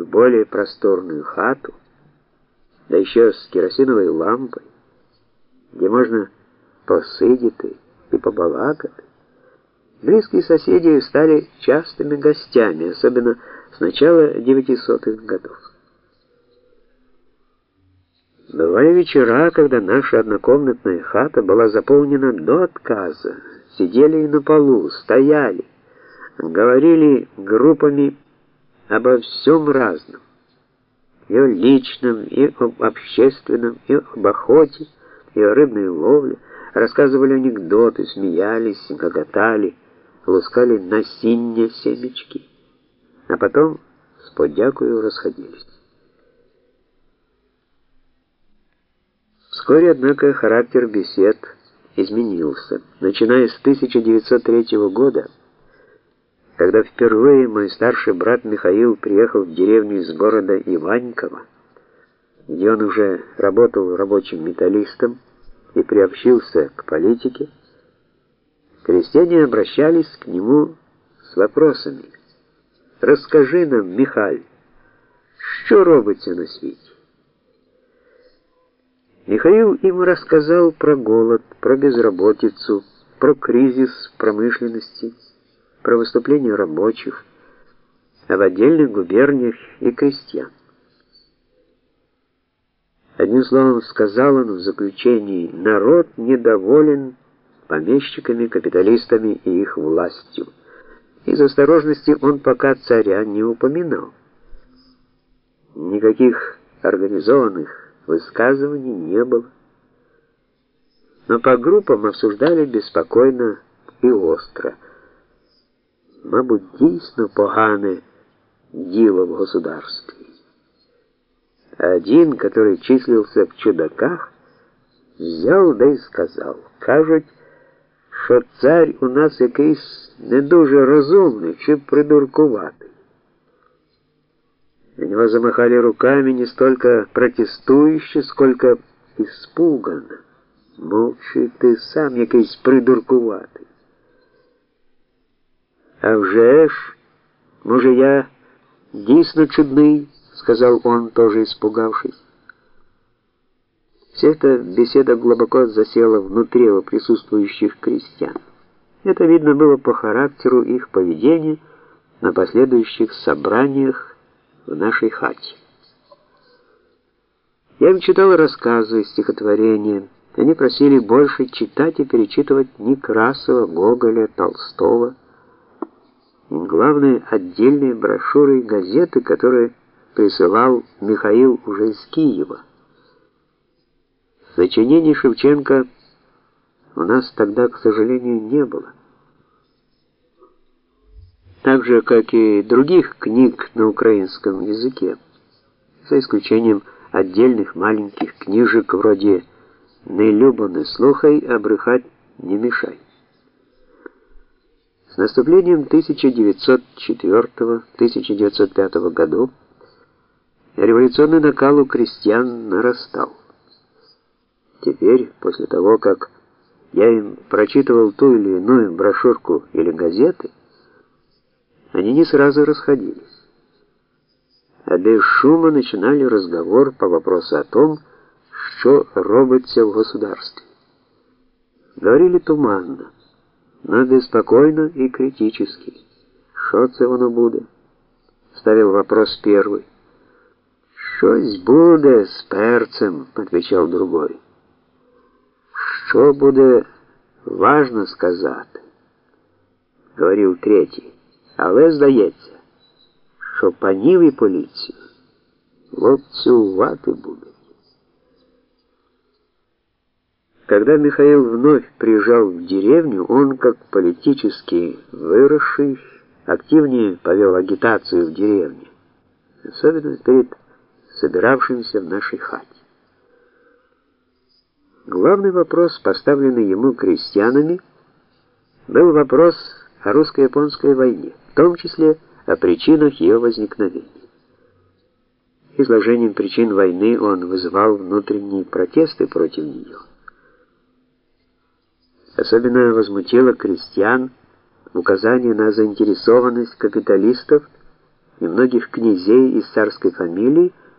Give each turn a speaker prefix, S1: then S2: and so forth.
S1: в более просторную хату, да еще с керосиновой лампой, где можно посидіти и побалакать. Близкие соседи стали частыми гостями, особенно с начала 900-х годов. Бывали вечера, когда наша однокомнатная хата была заполнена до отказа. Сидели на полу, стояли, говорили группами обо всем разном. И о личном, и об общественном, и об охоте, и о рыбной ловле. Рассказывали анекдоты, смеялись, гоготали, лускали насіння семечки. А потом с подякою расходились. Вскоре, однако, характер бесед изменился. Начиная с 1903 года, когда впервые мой старший брат Михаил приехал в деревню из города Иваньково, где он уже работал рабочим металлистом и приобщился к политике, крестьяне обращались к нему с вопросами. «Расскажи нам, Михаль, что робиться на свете?» Михаил им рассказал про голод, про безработицу, про кризис промышленности, про выступления рабочих, а в отдельных губерниях и крестьян. Одним словом, сказал он в заключении, народ недоволен помещиками, капиталистами и их властью. Из осторожности он пока царя не упоминал. Никаких организованных высказываний не было. Но по группам обсуждали беспокойно и остро. Мабуть, дійсно погане діло в государстві. Один, который числился в чудаках, взял да и сказал: "Кажуть, що царь у нас якийсь не дуже розумний чи придуркуватий". На него замахали руками не столько протестующе, сколько испуганно. Мовчи, ти сам якийсь придуркуватий. А вже ж, може, я дійсно чудний, сказал он, тоже испугавшись. Вся эта беседа глубоко засела внутри у присутствующих крестьян. Это видно было по характеру их поведения на последующих собраниях в нашей хате. Я им читал рассказы, стихотворения. Они просили больше читать и перечитывать Некрасова, Гоголя, Толстого. Главное, отдельные брошюры и газеты, которые присылал Михаил уже из Киева. Сочинений Шевченко у нас тогда, к сожалению, не было так же, как и других книг на украинском языке, за исключением отдельных маленьких книжек вроде «Не любо не слухай, а не мешай». С наступлением 1904-1905 годов революционный накал у крестьян нарастал. Теперь, после того, как я им прочитывал ту или иную брошюрку или газеты, они не сразу расходились. А без шума начинали разговор по вопросу о том, что робиться в государстве. Говорили туманно, но беспокойно и критически. Що це воно буде? Ставил вопрос первый. Щось буде з перцем, отвечал другой. Що буде, важно сказати, говорил третий. Але здається, що панів і поліцію ловцювати будуть. Когда Михаил вновь приезжал в деревню, он, как политически выросший, активнее повел агитацию в деревне, особенно перед собиравшимся в нашей хате. Главный вопрос, поставленный ему крестьянами, был вопрос о русско-японской войне в том числе о причинах ее возникновения. Изложением причин войны он вызывал внутренние протесты против нее. Особенно возмутило крестьян указание на заинтересованность капиталистов и многих князей из царской фамилии